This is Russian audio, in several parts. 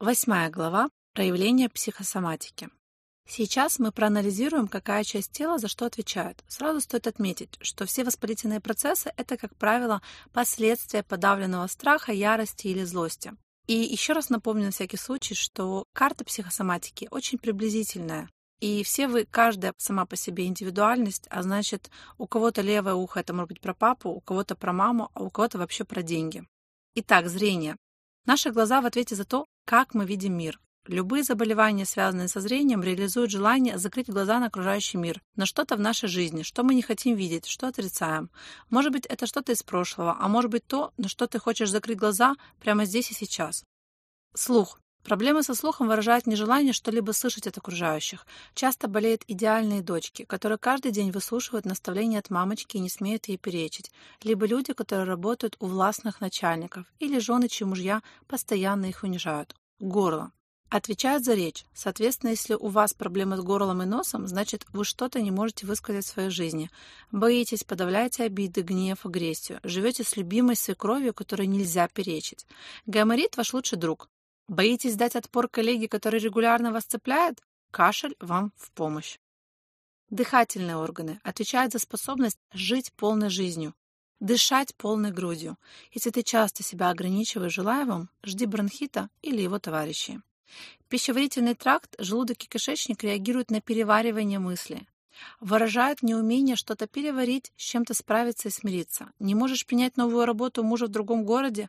Восьмая глава. Проявление психосоматики. Сейчас мы проанализируем, какая часть тела за что отвечает. Сразу стоит отметить, что все воспалительные процессы – это, как правило, последствия подавленного страха, ярости или злости. И еще раз напомню на всякий случай, что карта психосоматики очень приблизительная. И все вы, каждая сама по себе индивидуальность, а значит, у кого-то левое ухо это может быть про папу, у кого-то про маму, а у кого-то вообще про деньги. Итак, зрение. Наши глаза в ответе за то, как мы видим мир. Любые заболевания, связанные со зрением, реализуют желание закрыть глаза на окружающий мир, на что-то в нашей жизни, что мы не хотим видеть, что отрицаем. Может быть, это что-то из прошлого, а может быть то, на что ты хочешь закрыть глаза прямо здесь и сейчас. Слух. Проблемы со слухом выражают нежелание что-либо слышать от окружающих. Часто болеют идеальные дочки, которые каждый день выслушивают наставления от мамочки и не смеют ей перечить, либо люди, которые работают у властных начальников, или жены, чьи мужья постоянно их унижают. Горло. Отвечают за речь. Соответственно, если у вас проблемы с горлом и носом, значит, вы что-то не можете высказать в своей жизни. Боитесь, подавляете обиды, гнев, агрессию. Живете с любимой свекровью, которой нельзя перечить. Гайморит – ваш лучший друг. Боитесь дать отпор коллеге, который регулярно вас цепляет? Кашель вам в помощь. Дыхательные органы отвечают за способность жить полной жизнью, дышать полной грудью. Если ты часто себя ограничиваешь желаемым, жди бронхита или его товарищей. Пищеварительный тракт, желудок и кишечник реагируют на переваривание мысли. Выражают неумение что-то переварить, с чем-то справиться и смириться. Не можешь принять новую работу мужа в другом городе?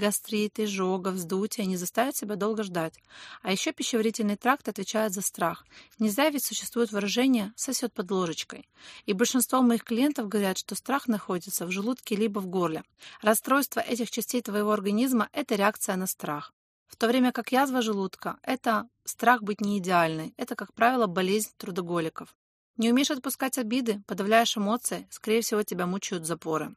Гастрит, изжога, вздутие не заставят себя долго ждать. А еще пищеварительный тракт отвечает за страх. Не зря ведь существует выражение «сосет под ложечкой». И большинство моих клиентов говорят, что страх находится в желудке либо в горле. Расстройство этих частей твоего организма – это реакция на страх. В то время как язва желудка – это страх быть не идеальной. Это, как правило, болезнь трудоголиков. Не умеешь отпускать обиды, подавляешь эмоции, скорее всего, тебя мучают запоры.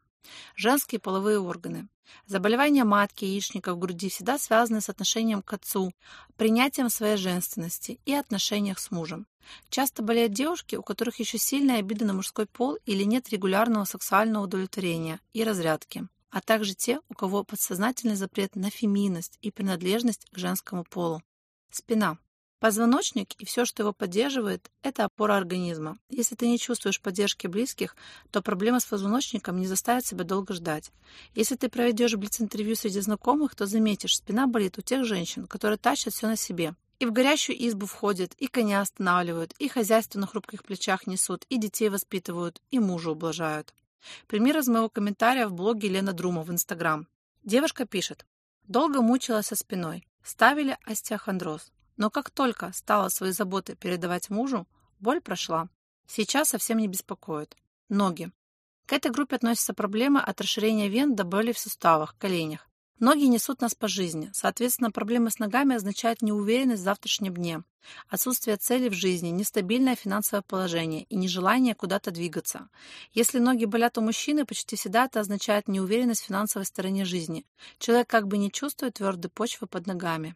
Женские половые органы. Заболевания матки, яичников, груди всегда связаны с отношением к отцу, принятием своей женственности и отношениях с мужем. Часто болеют девушки, у которых еще сильная обида на мужской пол или нет регулярного сексуального удовлетворения и разрядки, а также те, у кого подсознательный запрет на феминность и принадлежность к женскому полу. Спина. Позвоночник и все, что его поддерживает, это опора организма. Если ты не чувствуешь поддержки близких, то проблема с позвоночником не заставит себя долго ждать. Если ты проведешь блиц-интервью среди знакомых, то заметишь, спина болит у тех женщин, которые тащат все на себе. И в горящую избу входят, и коня останавливают, и хозяйство на хрупких плечах несут, и детей воспитывают, и мужа ублажают. Пример из моего комментария в блоге Лена Друма в Инстаграм. Девушка пишет. Долго мучилась со спиной. Ставили остеохондроз. Но как только стала свои заботы передавать мужу, боль прошла. Сейчас совсем не беспокоит. Ноги. К этой группе относятся проблемы от расширения вен до боли в суставах, коленях. Ноги несут нас по жизни. Соответственно, проблемы с ногами означают неуверенность в завтрашнем дне, отсутствие цели в жизни, нестабильное финансовое положение и нежелание куда-то двигаться. Если ноги болят у мужчины, почти всегда это означает неуверенность в финансовой стороне жизни. Человек как бы не чувствует твердой почвы под ногами.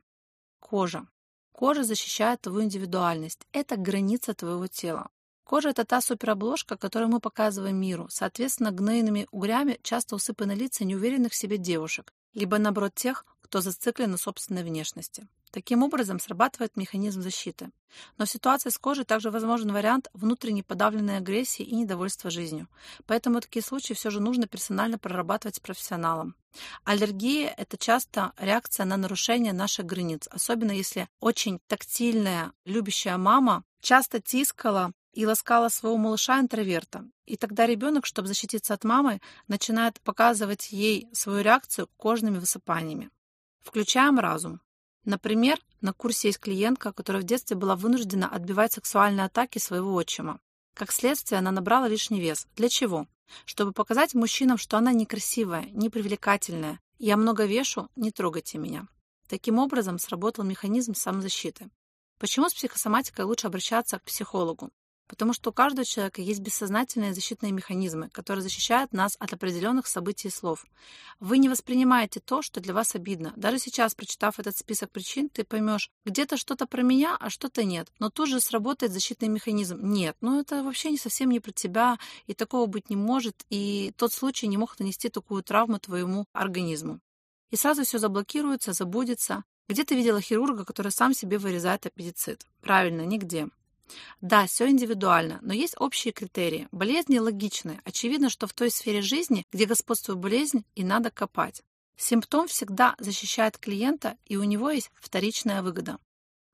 Кожа. Кожа защищает твою индивидуальность. Это граница твоего тела. Кожа – это та суперобложка, которую мы показываем миру. Соответственно, гнойными угрями часто усыпаны лица неуверенных в себе девушек, либо, наоборот, тех, кто зациклен на собственной внешности. Таким образом срабатывает механизм защиты. Но в ситуации с кожей также возможен вариант внутренней подавленной агрессии и недовольства жизнью. Поэтому такие случаи все же нужно персонально прорабатывать с профессионалом. Аллергия – это часто реакция на нарушение наших границ, особенно если очень тактильная, любящая мама часто тискала и ласкала своего малыша-интроверта. И тогда ребенок, чтобы защититься от мамы, начинает показывать ей свою реакцию кожными высыпаниями. Включаем разум. Например, на курсе есть клиентка, которая в детстве была вынуждена отбивать сексуальные атаки своего отчима. Как следствие, она набрала лишний вес. Для чего? Чтобы показать мужчинам, что она некрасивая, непривлекательная. Я много вешу, не трогайте меня. Таким образом сработал механизм самозащиты. Почему с психосоматикой лучше обращаться к психологу? Потому что у каждого человека есть бессознательные защитные механизмы, которые защищают нас от определенных событий и слов. Вы не воспринимаете то, что для вас обидно. Даже сейчас, прочитав этот список причин, ты поймешь, где-то что-то про меня, а что-то нет. Но тут же сработает защитный механизм. Нет, ну это вообще не совсем не про тебя, и такого быть не может, и тот случай не мог нанести такую травму твоему организму. И сразу все заблокируется, забудется, Где ты видела хирурга, который сам себе вырезает аппендицит? Правильно, нигде. Да, все индивидуально, но есть общие критерии. Болезни логичны. Очевидно, что в той сфере жизни, где господствует болезнь, и надо копать. Симптом всегда защищает клиента, и у него есть вторичная выгода.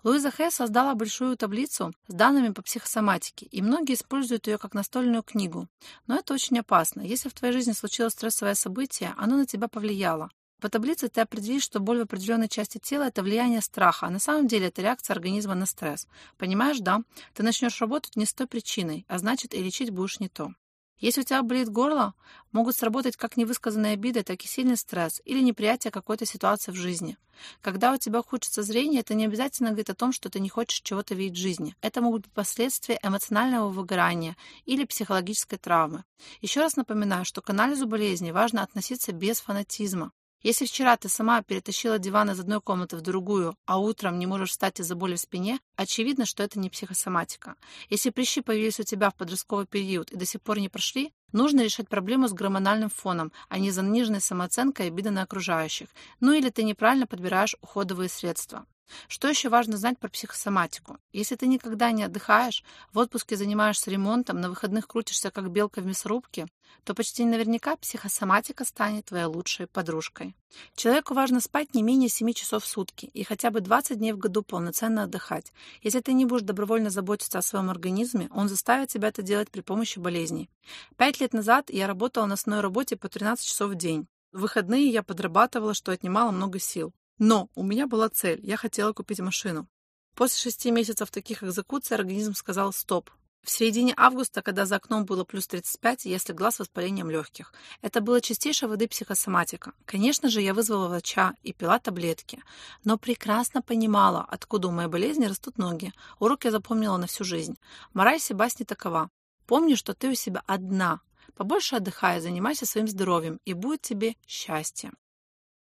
Луиза Хэ создала большую таблицу с данными по психосоматике, и многие используют ее как настольную книгу. Но это очень опасно. Если в твоей жизни случилось стрессовое событие, оно на тебя повлияло. По таблице ты определишь, что боль в определенной части тела – это влияние страха, а на самом деле это реакция организма на стресс. Понимаешь, да? Ты начнешь работать не с той причиной, а значит и лечить будешь не то. Если у тебя болит горло, могут сработать как невысказанные обиды, так и сильный стресс или неприятие какой-то ситуации в жизни. Когда у тебя ухудшится зрение, это не обязательно говорит о том, что ты не хочешь чего-то видеть в жизни. Это могут быть последствия эмоционального выгорания или психологической травмы. Еще раз напоминаю, что к анализу болезни важно относиться без фанатизма. Если вчера ты сама перетащила диван из одной комнаты в другую, а утром не можешь встать из-за боли в спине, очевидно, что это не психосоматика. Если прыщи появились у тебя в подростковый период и до сих пор не прошли, нужно решать проблему с гормональным фоном, а не заниженной самооценкой и обиды на окружающих. Ну или ты неправильно подбираешь уходовые средства. Что еще важно знать про психосоматику? Если ты никогда не отдыхаешь, в отпуске занимаешься ремонтом, на выходных крутишься как белка в мясорубке, то почти наверняка психосоматика станет твоей лучшей подружкой. Человеку важно спать не менее 7 часов в сутки и хотя бы 20 дней в году полноценно отдыхать. Если ты не будешь добровольно заботиться о своем организме, он заставит тебя это делать при помощи болезней. Пять лет назад я работала на основной работе по 13 часов в день. В выходные я подрабатывала, что отнимало много сил. Но у меня была цель, я хотела купить машину. После шести месяцев таких экзекуций организм сказал «стоп». В середине августа, когда за окном было плюс 35, я слегла с воспалением легких. Это было чистейшей воды психосоматика. Конечно же, я вызвала врача и пила таблетки, но прекрасно понимала, откуда у моей болезни растут ноги. Урок я запомнила на всю жизнь. Мораль Себасти такова. Помни, что ты у себя одна. Побольше отдыхай, занимайся своим здоровьем, и будет тебе счастье.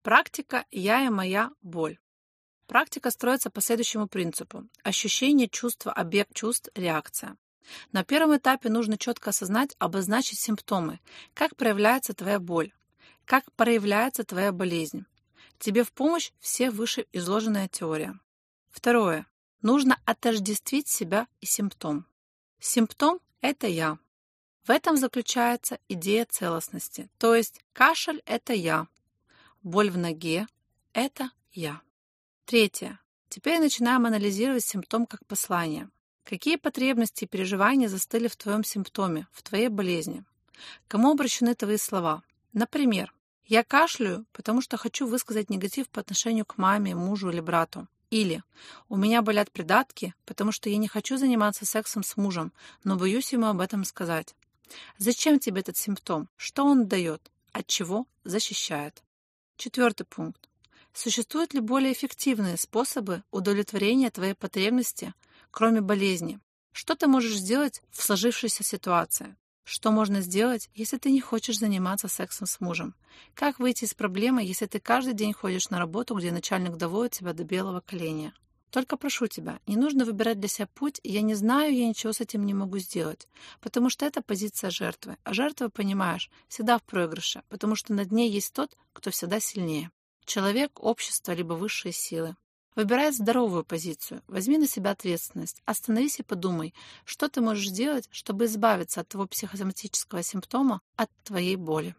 Практика «я и моя боль». Практика строится по следующему принципу. Ощущение, чувство, объект чувств, реакция. На первом этапе нужно четко осознать, обозначить симптомы. Как проявляется твоя боль? Как проявляется твоя болезнь? Тебе в помощь все выше изложенная теория. Второе. Нужно отождествить себя и симптом. Симптом – это я. В этом заключается идея целостности. То есть кашель – это я, боль в ноге – это я. Третье. Теперь начинаем анализировать симптом как послание. Какие потребности и переживания застыли в твоем симптоме, в твоей болезни? Кому обращены твои слова? Например, «Я кашляю, потому что хочу высказать негатив по отношению к маме, мужу или брату». Или «У меня болят придатки, потому что я не хочу заниматься сексом с мужем, но боюсь ему об этом сказать». Зачем тебе этот симптом? Что он дает? От чего защищает? Четвертый пункт. Существуют ли более эффективные способы удовлетворения твоей потребности, кроме болезни? Что ты можешь сделать в сложившейся ситуации? Что можно сделать, если ты не хочешь заниматься сексом с мужем? Как выйти из проблемы, если ты каждый день ходишь на работу, где начальник доводит тебя до белого коленя? Только прошу тебя, не нужно выбирать для себя путь, я не знаю, я ничего с этим не могу сделать, потому что это позиция жертвы. А жертва, понимаешь, всегда в проигрыше, потому что над ней есть тот, кто всегда сильнее. Человек, общество, либо высшие силы. Выбирай здоровую позицию, возьми на себя ответственность, остановись и подумай, что ты можешь сделать, чтобы избавиться от того психосоматического симптома, от твоей боли.